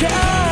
Go!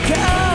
forget